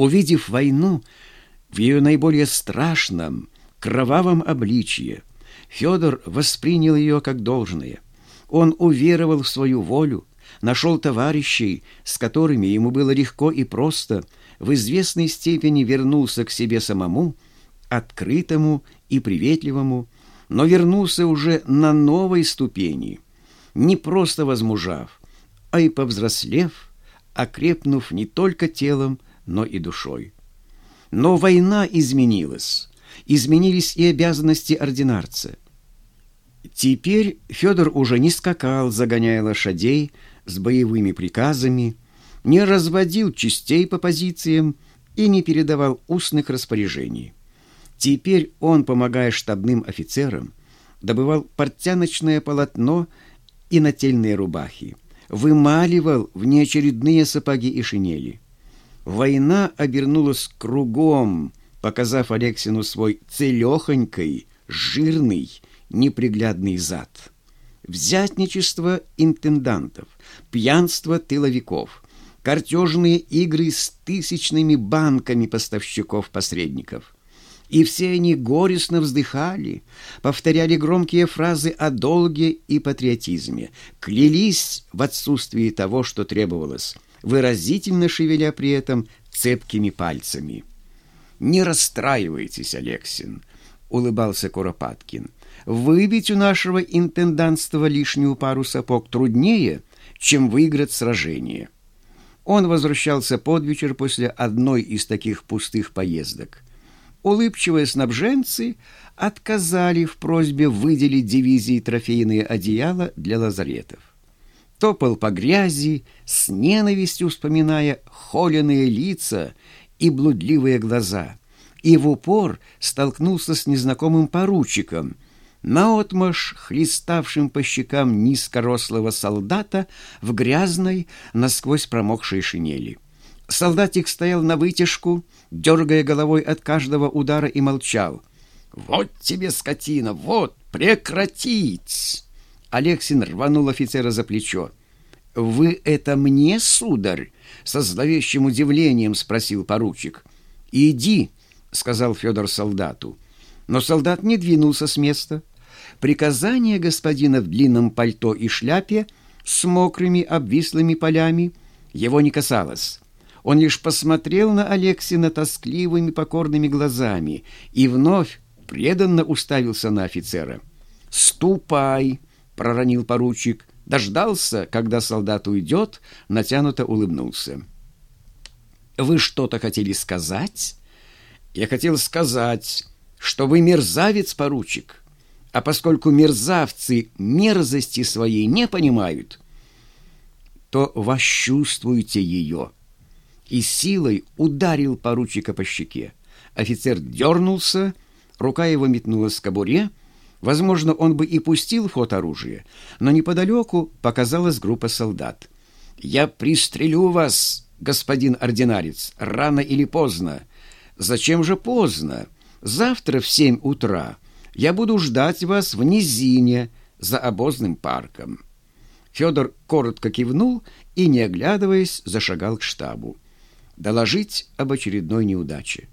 Увидев войну в ее наиболее страшном, кровавом обличье, Федор воспринял ее как должное. Он уверовал в свою волю, нашел товарищей, с которыми ему было легко и просто, в известной степени вернулся к себе самому, открытому и приветливому, но вернулся уже на новой ступени, не просто возмужав, а и повзрослев, окрепнув не только телом, но и душой. Но война изменилась, изменились и обязанности ординарца. Теперь Федор уже не скакал, загоняя лошадей с боевыми приказами, не разводил частей по позициям и не передавал устных распоряжений. Теперь он, помогая штабным офицерам, добывал портяночное полотно и нательные рубахи, вымаливал внеочередные сапоги и шинели. Война обернулась кругом, показав Алексину свой целехонький, жирный, неприглядный зад. Взятничество интендантов, пьянство тыловиков, картежные игры с тысячными банками поставщиков-посредников. И все они горестно вздыхали, повторяли громкие фразы о долге и патриотизме, клялись в отсутствии того, что требовалось, выразительно шевеля при этом цепкими пальцами. «Не расстраивайтесь, Алексин», — улыбался Куропаткин. «Выбить у нашего интендантства лишнюю пару сапог труднее, чем выиграть сражение». Он возвращался под вечер после одной из таких пустых поездок. Улыбчивые снабженцы отказали в просьбе выделить дивизии трофейные одеяла для лазаретов топал по грязи, с ненавистью вспоминая холеные лица и блудливые глаза, и в упор столкнулся с незнакомым поручиком, наотмашь хлеставшим по щекам низкорослого солдата в грязной, насквозь промокшей шинели. Солдатик стоял на вытяжку, дергая головой от каждого удара и молчал. «Вот тебе, скотина, вот, прекратить!» Алексин рванул офицера за плечо. «Вы это мне, сударь?» — со зловещим удивлением спросил поручик. «Иди», — сказал Федор солдату. Но солдат не двинулся с места. Приказание господина в длинном пальто и шляпе с мокрыми обвислыми полями его не касалось. Он лишь посмотрел на Алексина тоскливыми покорными глазами и вновь преданно уставился на офицера. «Ступай!» проронил поручик, дождался, когда солдат уйдет, натянуто улыбнулся. «Вы что-то хотели сказать?» «Я хотел сказать, что вы мерзавец, поручик, а поскольку мерзавцы мерзости своей не понимают, то чувствуете ее». И силой ударил поручика по щеке. Офицер дернулся, рука его метнулась к кобуре, Возможно, он бы и пустил в ход оружие, но неподалеку показалась группа солдат. «Я пристрелю вас, господин ординарец, рано или поздно». «Зачем же поздно? Завтра в семь утра я буду ждать вас в низине за обозным парком». Федор коротко кивнул и, не оглядываясь, зашагал к штабу. Доложить об очередной неудаче.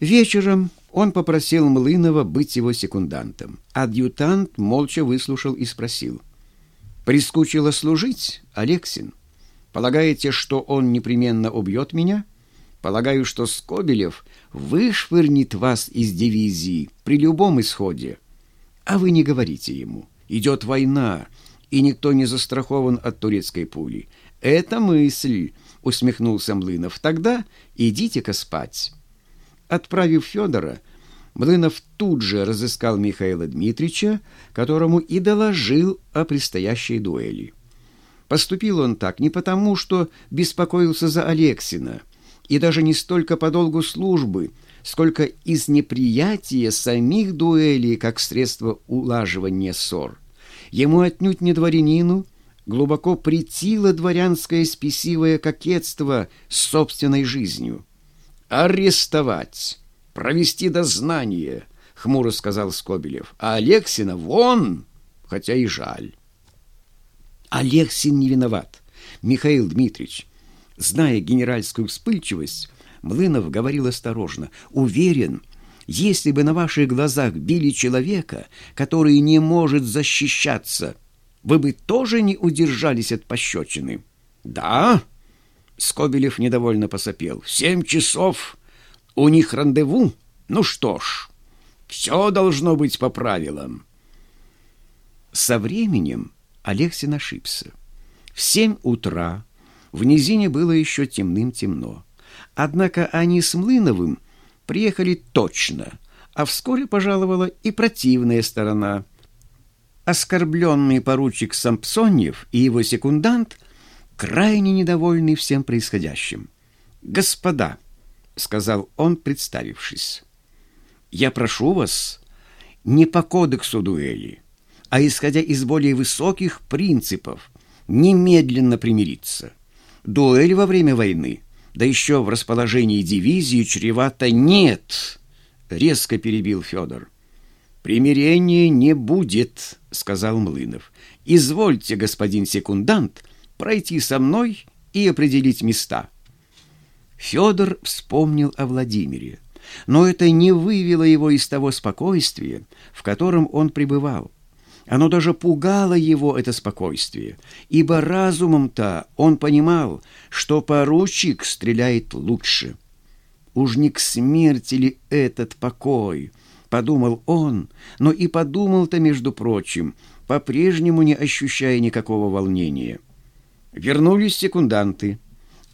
Вечером он попросил Млынова быть его секундантом. Адъютант молча выслушал и спросил. «Прискучило служить, Алексин? Полагаете, что он непременно убьет меня? Полагаю, что Скобелев вышвырнет вас из дивизии при любом исходе. А вы не говорите ему. Идет война, и никто не застрахован от турецкой пули. Это мысль, усмехнулся Млынов. Тогда идите-ка спать». Отправив Федора, Млынов тут же разыскал Михаила Дмитрича, которому и доложил о предстоящей дуэли. Поступил он так не потому, что беспокоился за Алексина, и даже не столько по долгу службы, сколько из неприятия самих дуэлей как средство улаживания ссор. Ему отнюдь не дворянину глубоко притило дворянское спесивое кокетство с собственной жизнью арестовать, провести дознание, — хмуро сказал Скобелев. А Алексина вон, хотя и жаль. Алексин не виноват. Михаил Дмитриевич, зная генеральскую вспыльчивость, Млынов говорил осторожно. «Уверен, если бы на ваших глазах били человека, который не может защищаться, вы бы тоже не удержались от пощечины». «Да?» — Скобелев недовольно посопел. «В семь часов у них рандеву? Ну что ж, все должно быть по правилам». Со временем Алексин ошибся. В семь утра в низине было еще темным-темно. Однако они с Млыновым приехали точно, а вскоре пожаловала и противная сторона. Оскорбленный поручик Сампсоньев и его секундант крайне недовольны всем происходящим. «Господа», — сказал он, представившись, — «я прошу вас не по кодексу дуэли, а исходя из более высоких принципов, немедленно примириться. Дуэль во время войны, да еще в расположении дивизии чревато нет, резко перебил Федор. Примирения не будет, сказал Млынов. Извольте, господин секундант, пройти со мной и определить места. Федор вспомнил о Владимире, но это не вывело его из того спокойствия, в котором он пребывал. Оно даже пугало его, это спокойствие, ибо разумом-то он понимал, что поручик стреляет лучше. «Уж не к смерти ли этот покой?» — подумал он, но и подумал-то, между прочим, по-прежнему не ощущая никакого волнения. Вернулись секунданты.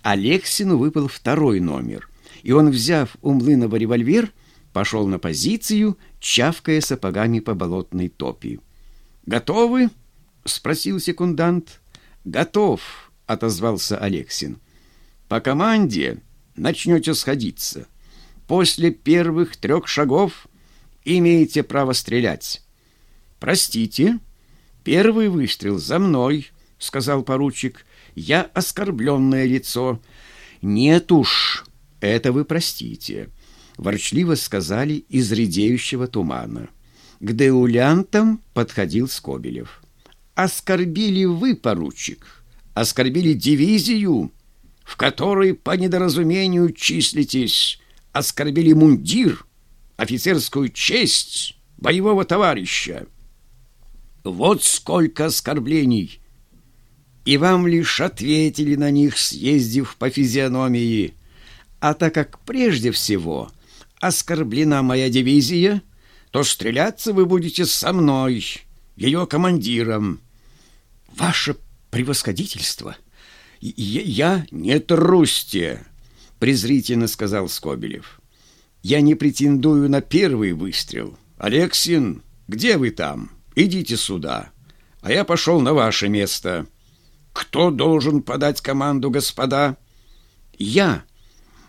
Алексину выпал второй номер, и он, взяв у Млынова револьвер, пошел на позицию, чавкая сапогами по болотной топи. «Готовы?» — спросил секундант. «Готов», — отозвался Алексин. «По команде начнете сходиться. После первых трех шагов имеете право стрелять». «Простите, первый выстрел за мной», — сказал поручик. «Я оскорбленное лицо». «Нет уж, это вы простите», — ворчливо сказали из редеющего тумана. К деулянтам подходил Скобелев. «Оскорбили вы, поручик, оскорбили дивизию, в которой по недоразумению числитесь, оскорбили мундир, офицерскую честь боевого товарища. Вот сколько оскорблений! И вам лишь ответили на них, съездив по физиономии. А так как прежде всего оскорблена моя дивизия — то стреляться вы будете со мной, ее командиром. Ваше превосходительство! Я, я не трусьте, презрительно сказал Скобелев. Я не претендую на первый выстрел. Алексин, где вы там? Идите сюда. А я пошел на ваше место. Кто должен подать команду, господа? Я,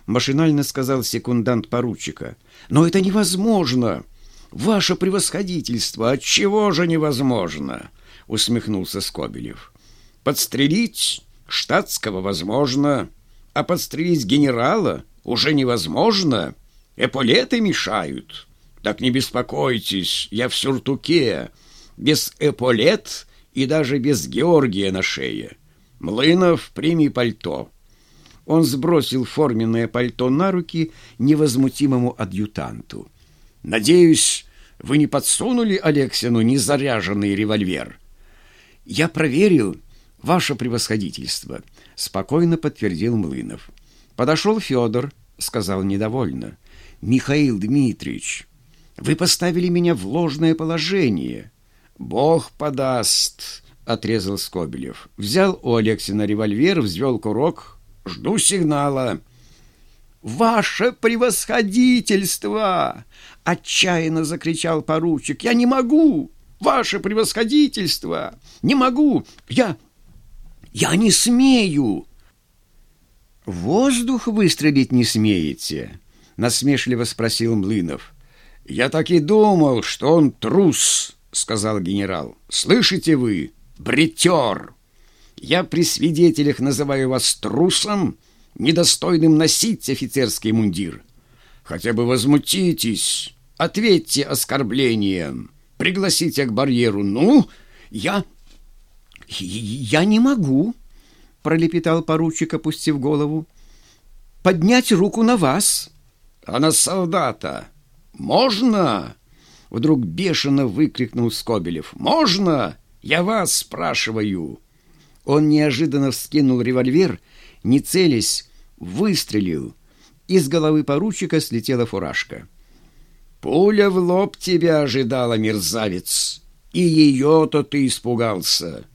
машинально сказал секундант поручика. Но это невозможно. «Ваше превосходительство, отчего же невозможно?» — усмехнулся Скобелев. «Подстрелить штатского возможно, а подстрелить генерала уже невозможно. Эполеты мешают. Так не беспокойтесь, я в сюртуке, без эполет и даже без Георгия на шее. Млынов, прими пальто». Он сбросил форменное пальто на руки невозмутимому адъютанту. Надеюсь, вы не подсунули Алексину незаряженный револьвер? Я проверил, ваше превосходительство, спокойно подтвердил Млынов. Подошел Федор, сказал недовольно. Михаил Дмитриевич, вы поставили меня в ложное положение. Бог подаст, отрезал Скобелев. Взял у Алексина револьвер, взвел курок. Жду сигнала. «Ваше превосходительство!» — отчаянно закричал поручик. «Я не могу! Ваше превосходительство! Не могу! Я... я не смею!» «Воздух выстрелить не смеете?» — насмешливо спросил Млынов. «Я так и думал, что он трус», — сказал генерал. «Слышите вы, бритер? Я при свидетелях называю вас трусом, недостойным носить офицерский мундир. Хотя бы возмутитесь, ответьте оскорблением, пригласите к барьеру. Ну, я... я не могу, пролепетал поручик, опустив голову. поднять руку на вас». «А на солдата можно?» Вдруг бешено выкрикнул Скобелев. «Можно? Я вас спрашиваю!» Он неожиданно вскинул револьвер, не целясь, выстрелил. Из головы поручика слетела фуражка. «Пуля в лоб тебя ожидала, мерзавец, и ее-то ты испугался!»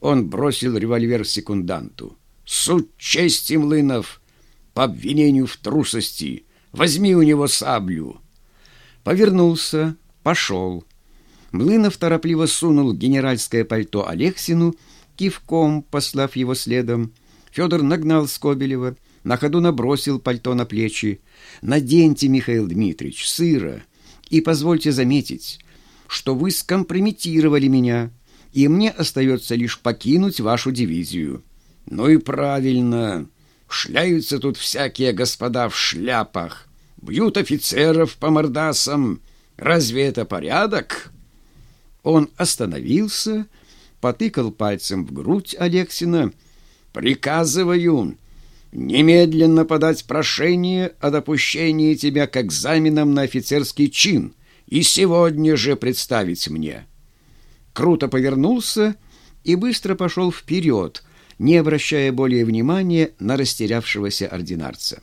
Он бросил револьвер секунданту. «Суд чести, Млынов, по обвинению в трусости! Возьми у него саблю!» Повернулся, пошел. Млынов торопливо сунул генеральское пальто Алексину, кивком послав его следом. Федор нагнал Скобелева, на ходу набросил пальто на плечи. «Наденьте, Михаил Дмитриевич, сыро, и позвольте заметить, что вы скомпрометировали меня, и мне остается лишь покинуть вашу дивизию». «Ну и правильно. Шляются тут всякие господа в шляпах, бьют офицеров по мордасам. Разве это порядок?» Он остановился, потыкал пальцем в грудь Алексина. «Приказываю немедленно подать прошение о допущении тебя к экзаменам на офицерский чин и сегодня же представить мне». Круто повернулся и быстро пошел вперед, не обращая более внимания на растерявшегося ординарца.